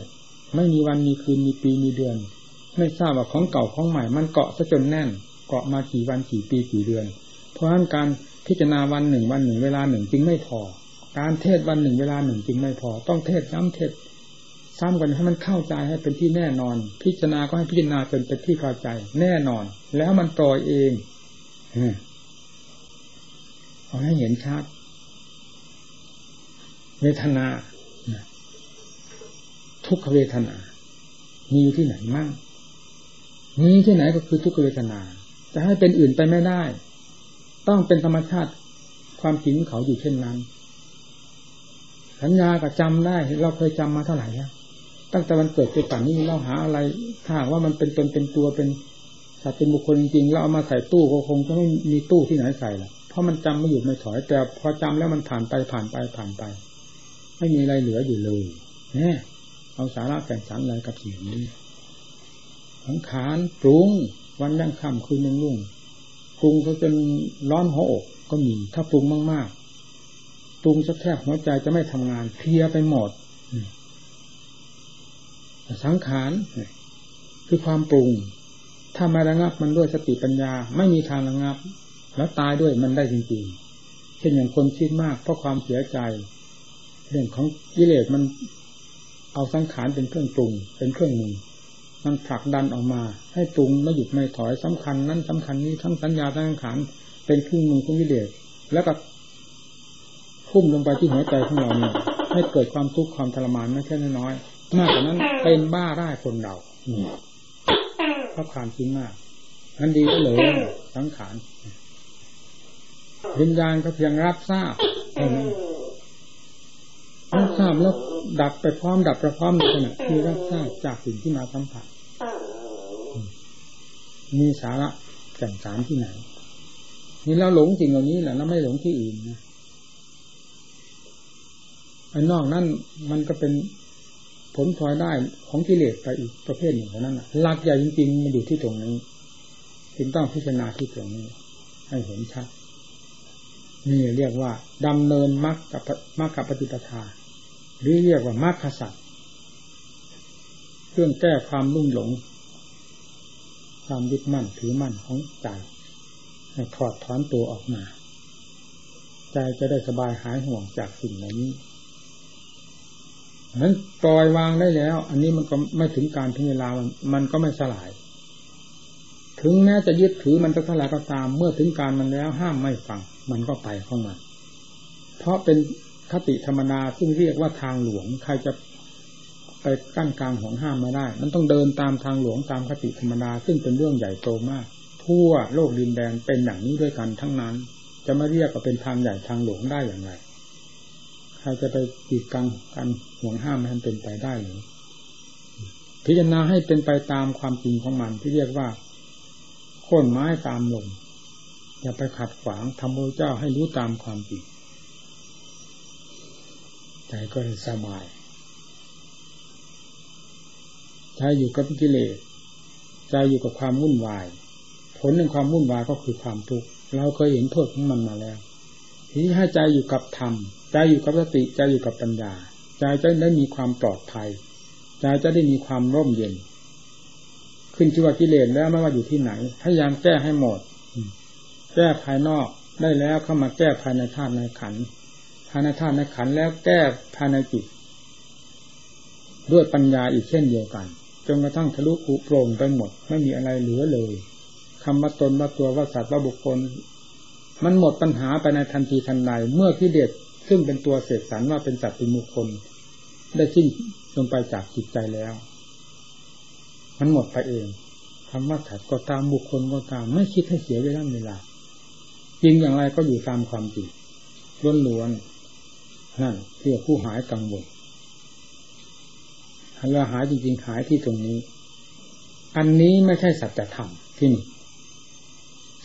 ไม่มีวันมีคืนมีปีมีเดือน ไม่ทราบว่าของเก่าของใหม่ มันเกาะซะจนแน่น เกาะมากี่วันกี่ปีกี่เดือน เพราะฉะนั้นการพิจารณาวันหนึ่งวันหนึ่งเวลาหนึ่งจึงไม่พอ การเทศวันหนึ่งเวลาหนึ่งจึงไม่พอ ต้องเทศซ้ำเทศ ซ้ำกันให้มันเข้าใจให้เป็นที่แน่นอน พิจารณาก็ให้พิจารณาจนเป็นที่เข้าใจ แน่นอน แล้วมันปล่อยเองเอาให้เห็นชัดเวทนาทุกขเวทนา มีที่ไหนมั่งมีที่ไหนก็คือทุกขเวทนา จะให้เป็นอื่นไปไม่ได้ ต้องเป็นธรรมชาติความจริงเขาอยู่เช่นนั้นสัญญาก็จำได้ เราเคยจำมาเท่าไหร่แล้ว ตั้งแต่วันเกิดไปป่านนี้เราหาอะไรถ้าว่ามันเป็นตนเป็นตัวเป็นสัตว์เป็นบุคคลจริงๆเราเอามาใส่ตู้ก็คงจะไม่มีตู้ที่ไหนใส่ละเพราะมันจำไม่หยุดไม่ถอย แต่พอจำแล้วมันผ่านไปผ่านไปผ่านไป ไม่มีอะไรเหลืออยู่เลยเนี่ยเอาสาระแก่นสารอะไรกับสิ่งนี้สังขารปรุงวันยังค่ำคืนยังรุ่งปรุงก็จนร้อนหัวอกก็มี ถ้าปรุงมากๆปรุงสักแทบหัวใจจะไม่ทำงานเพียไปหมด สังขารคือความปรุง ถ้ามาระงับมันด้วยสติปัญญา ไม่มีทางระงับ แล้วตายด้วยมันได้จริงๆ เช่นอย่างคนคิดมากเพราะความเสียใจ เรื่องของกิเลสมันเอาสังขารเป็นเครื่องปรุง เป็นเครื่องมือมันผลักดันออกมา ให้ปรุงไม่หยุดไม่ถอยสำคัญนั้นสำคัญนี้ทั้งสัญญาทั้งสังขารเป็นเครื่องมือของกิเลสแล้วก็พุ่มลงไปที่หัวใจของเราเนี่ยให้เกิดความทุกข์ความทรมานไม่ใช่น้อย มากกว่านั้นเป็นบ้าได้คนเราเพราะความคิดมากนั้นดีก็เลยสังขารวิญญาณก็เพียงรับทราบเท่านั้นรับทราบแล้วดับไปพร้อมดับไปพร้อมในขณะที่รับทราบจากสิ่งที่มาสัมผัสมีสาระแก่นสารที่ไหน นี่เราหลงสิ่งเหล่านี้แหละเราไม่หลงที่อื่นนะไอ้นอกนั้นมันก็เป็น ผลพลอยได้ของกิเลสไปอีกประเภทหนึ่งเท่านั้นหลักใหญ่จริงๆมันอยู่ที่ตรงนี้จึงต้องพิจารณาที่ตรงนี้ ให้เห็นชัดนี่เรียกว่าดำเนินมรรคกับมรรคปฏิปทา หรือเรียกว่ามรรคสัตว์เครื่องแก้ความลุ่มหลง ความยึดมั่นถือมั่นของใจให้ถอดถอนตัวออกมา ใจจะได้สบายหายห่วงจากสิ่งเหล่านี้ นั้นปล่อยวางได้แล้ว อันนี้มันก็ไม่ถึงการถึงเวลามันมันก็ไม่สลาย ถึงแม้จะยึดถือมันจะสลายก็ตาม เมื่อถึงการมันแล้วห้ามไม่ฟัง มันก็ไปของมันเพราะเป็นคติธรรมนาซึ่งเรียกว่าทางหลวงใครจะไปกั้นกลางของห้ามไม่ได้ มันต้องเดินตามทางหลวงตามคติธรรมนาซึ่งเป็นเรื่องใหญ่โตมาก ทั่วโลกดินแดนเป็นอย่างนี้ด้วยกันทั้งนั้น จะมาเรียกว่าเป็นทางใหญ่ทางหลวงได้อย่างไร ครจะไปกีดกันกันห่วงห้ามมันเป็นไปได้หรือพิจารณาให้เป็นไปตามความจริงของมันที่เรียกว่าโค่นไม้ตามลมอย่าไปขัดขวางทำพระเจ้าให้รู้ตามความจริงใจก็สบายใจอยู่กับกิเลสใจอยู่กับความวุ่นวาย ผลในความวุ่นวายก็คือความทุกข์เราเคยเห็นโทษของมันมาแล้วทีนี้ให้ใจอยู่กับธรรม ใจอยู่กับสติใจอยู่กับปัญญาใจจะได้มีความปลอดภัยใจจะได้มีความร่มเย็น ขึ้นชื่อว่ากิเลสแล้วไม่ว่าอยู่ที่ไหนพยายามแก้ให้หมด แก้ภายนอกได้แล้วเข้ามาแก้ภายในธาตุในขันภายในธาตุในขันแล้วแก้ภายในจิต ด้วยปัญญาอีกเช่นเดียวกันจนกระทั่งทะลุปุโปร่งไปหมด ไม่มีอะไรเหลือเลยคำว่าตนว่าตัวว่าสัตว์ว่าบุคคล มันหมดปัญหาไปในทันทีทันใดเมื่อกิเลส ซึ่งเป็นตัวเสกสรรว่าเป็นสัตว์เป็นมุคคลได้สิ้นลงไปจากจิตใจแล้ว มันหมดไปเองคำว่าสัตว์ก็ตามบุคคลก็ตาม ไม่คิดให้เสียเวลาเวลาจริงอย่างไรก็อยู่ตามความจริงล้วนๆนั่นเพื่อผู้หายกังวลเราหายจริงๆหายที่ตรงนี้ อันนี้ไม่ใช่สัจธรรมที่นี่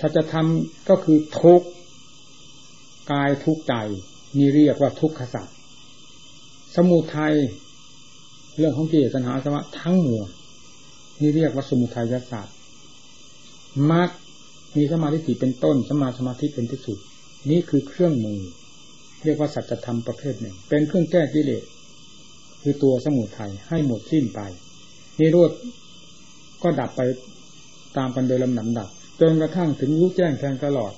สัจธรรมก็คือทุกกายทุกใจ นี่เรียกว่าทุกขสัจสมุทัยเรื่องของกิเลสตัณหาสมะทั้งมวลนี่เรียกว่าสมุทัยศาสตร์มรรคมีสมาธิเป็นต้นสมาสมาธิเป็นที่สุด นี่คือเครื่องมือ เรียกว่าสัจธรรมประเภทหนึ่ง เป็นเครื่องแก้กิเลสคือตัวสมุทัยให้หมดสิ้นไปนิโรธก็ดับไปตามกันโดยลำดับดับจนกระทั่งถึงรู้แจ้งแทงตลอด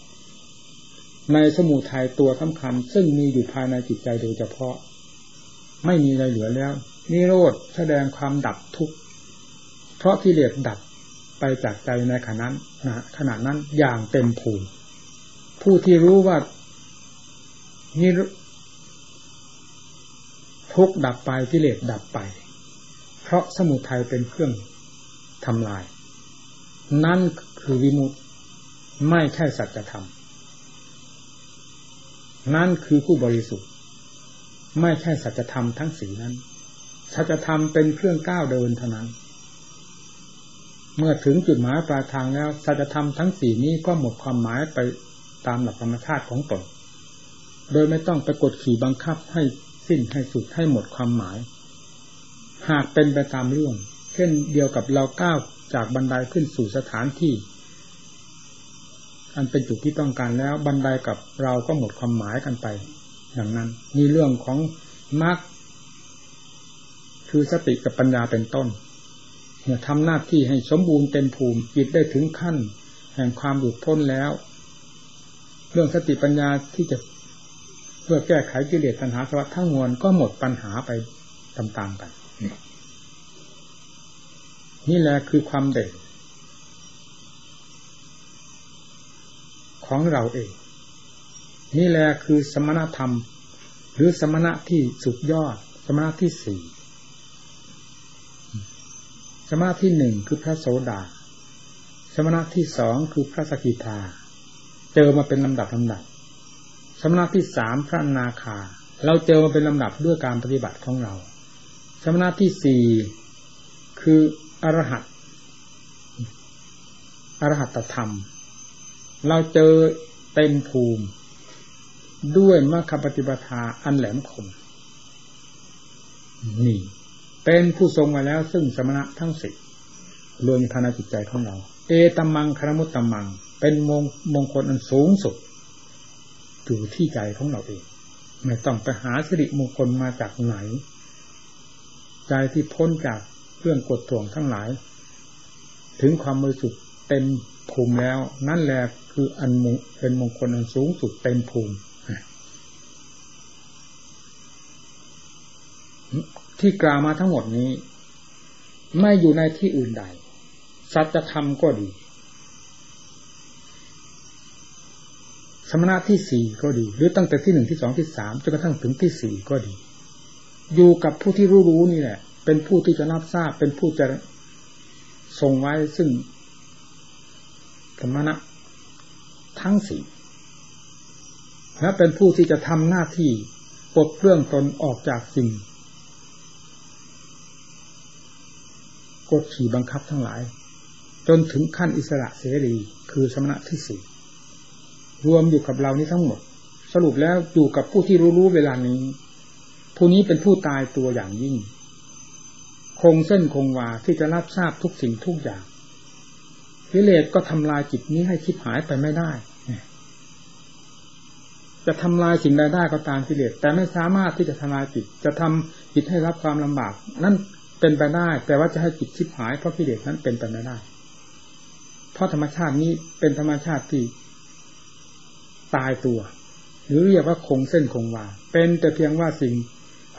ในสมุทัยตัวสำคัญ ซึ่งมีอยู่ภายในจิตใจโดยเฉพาะ ไม่มีอะไรเหลือแล้วนิโรธแสดงความดับทุกข์เพราะกิเลสดับไปจากใจในขณะนั้นนะขณะนั้นอย่างเต็มภูมิผู้ที่รู้ว่านี่ทุกดับไปกิเลสดับไป เพราะสมุทัยเป็นเครื่องทำลาย นั่นคือวิมุตไม่ใช่สัจธรรม นั่นคือผู้บริสุทธิ์ ไม่ใช่สัจธรรมทั้งสีนั้น สัจธรรมเป็นเครื่องก้าวเดินเท่านั้น เมื่อถึงจุดหมายปลายทางแล้ว สัจธรรมทั้งสี่นี้ก็หมดความหมายไปตามหลักธรรมชาติของตน โดยไม่ต้องไปกดขี่บังคับให้สิ้นให้สุดให้หมดความหมาย หากเป็นไปตามเรื่อง เช่นเดียวกับเราก้าวจากบันไดขึ้นสู่สถานที่ อันเป็นจุดที่ต้องการแล้วบันไดกับเราก็หมดความหมายกันไป อย่างนั้นมีเรื่องของมรรคคือสติกับปัญญาเป็นต้นเมื่อทำหน้าที่ให้สมบูรณ์เต็มภูมิจิตได้ถึงขั้น แห่งความหลุดพ้นแล้ว เรื่องสติปัญญาที่จะเพื่อแก้ไขกิเลสตัณหาสวัสดิ์ทั้งมวลก็หมดปัญหาไปตามๆกัน นี่แหละคือความเด่น ของเราเอง นี่แหละคือสมณธรรม หรือสมณะที่สุดยอด สมณะที่สี่สมณะที่หนึ่งคือพระโสดา สมณะที่สองคือพระสกิทา เจอมาเป็นลำดับลำดับ สมณะที่สามพระนาคา เราเจอมาเป็นลำดับด้วยการปฏิบัติของเรา สมณะที่สี่คืออรหัตอรหัตธรรม เราเจอเต็มภูมิ ด้วยมรรคปฏิบัติอันแหลมคม นี่ เป็นผู้ทรงมาแล้ว ซึ่งสมณะทั้งสิบรวมภาจิตใจของเรา เอตัมมังคารมุตตัมมัง เป็นมงมงคลอันสูงสุดอยู่ที่ใจของเราเอง ไม่ต้องไปหาสิริมงคลมาจากไหน ใจที่พ้นจากเรื่องกดท่วงทั้งหลาย ถึงความบริสุทธิ์ เต็มภูมิแล้ว นั่นแหละคืออันมงเป็นมงคลอันสูงสุดเต็มภูมิที่กล่าวมาทั้งหมดนี้ ไม่อยู่ในที่อื่นใด สัจธรรมก็ดี สมณะที่สี่ก็ดี หรือตั้งแต่ที่หนึ่งที่สองที่สามจนกระทั่งถึงที่สี่ก็ดี อยู่กับผู้ที่รู้รู้นี่แหละ เป็นผู้ที่จะรับทราบเป็นผู้จะทรงไว้ซึ่ง สมณะ ทั้งสี่และเป็นผู้ที่จะทำหน้าที่ปลดเครื่องตนออกจากสิ่งกดขี่บังคับทั้งหลาย จนถึงขั้นอิสระเสรีคือสมณะที่สี่รวมอยู่กับเรานี้ทั้งหมด สรุปแล้วอยู่กับผู้ที่รู้รู้เวลานี้ ผู้นี้เป็นผู้ตายตัวอย่างยิ่ง คงเส้นคงวาที่จะรับทราบทุกสิ่งทุกอย่าง กิเลสก็ทำลายจิตนี้ให้คิดหายไปไม่ได้ จะทำลายสิ่งใดได้ก็ตามกิเลสแต่ไม่สามารถที่จะทำลายจิต จะทำจิตให้รับความลำบาก นั่นเป็นไปได้ แต่ว่าจะให้จิตคิดหายเพราะกิเลสนั้นเป็นไปไม่ได้ เพราะธรรมชาตินี้เป็นธรรมชาติที่ตายตัว หรือเรียกว่าคงเส้นคงวาเป็นแต่เพียงว่าสิ่ง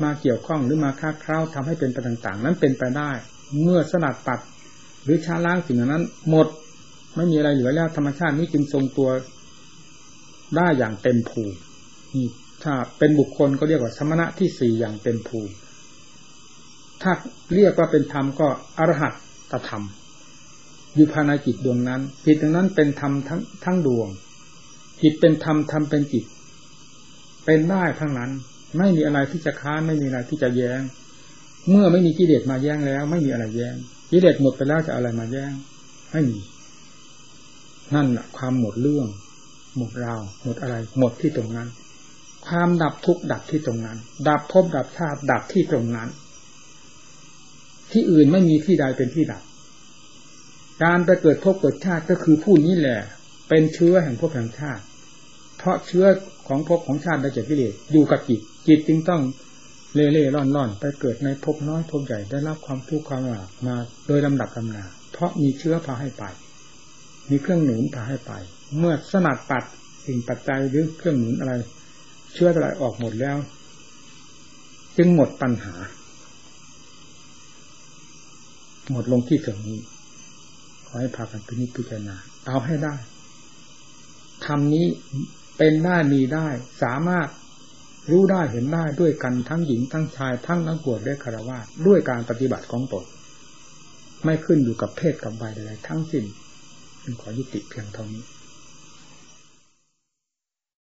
มาเกี่ยวข้องหรือมาค้าคร้าวทำให้เป็นไปต่าง ๆ นั้นเป็นไปได้ เมื่อสลัดปัด หรือช้าล้างสิ่งนั้นหมด ไม่มีอะไรเหลือแล้วธรรมชาตินี้จึงทรงตัวได้อย่างเต็มภูมินี่ถ้าเป็นบุคคลก็เรียกว่าสมณะที่สี่อย่างเต็มภูมิ ถ้าเรียกว่าเป็นธรรมก็อรหัตตธรรมอยู่ภายในจิตดวงนั้นจิตดวงนั้นเป็นธรรมทั้งทั้งดวงจิตเป็นธรรมธรรมเป็นจิต เป็นได้ทั้งนั้น ไม่มีอะไรที่จะค้านไม่มีอะไรที่จะแย้ง เมื่อไม่มีกิเลสมาแย้งแล้ว ไม่มีอะไรแย้งกิเลสหมดไปแล้วจะอะไรมาแย้งไม่มี นั่นแหละความหมดเรื่อง หมดราว หมดอะไร หมดที่ตรงนั้น ความดับทุกข์ดับที่ตรงนั้น ดับภพดับชาติดับที่ตรงนั้น ที่อื่นไม่มีที่ใดเป็นที่ดับ การไปเกิดภพเกิดชาติก็คือผู้นี้แหละ เป็นเชื้อแห่งภพแห่งชาติ เพราะเชื้อของภพของชาติได้จากกิเลสอยู่กับจิตจิตจึงต้องเล่เล่ร่อนร่อนไปเกิดในภพน้อยภพใหญ่ได้รับความทุกข์ความลำบากมาโดยลำดับลำนาเพราะมีเชื้อพาให้ไป มีเครื่องหนุนพาให้ไป เมื่อสนัดปัดสิ่งปัจจัยหรือเครื่องหนุนอะไร เชื้ออะไรออกหมดแล้ว จึงหมดปัญหา หมดลงที่ตรงนี้ ขอให้พากันพิจารณาเอาให้ได้ทำนี้เป็นได้มีได้ สามารถรู้ได้เห็นได้ด้วยกันทั้งหญิงทั้งชายทั้งนักบวชและคารวะด้วยการปฏิบัติของตนไม่ขึ้นอยู่กับเพศกับใบใดทั้งสิ้น ขอยุติเพียงเท่านี้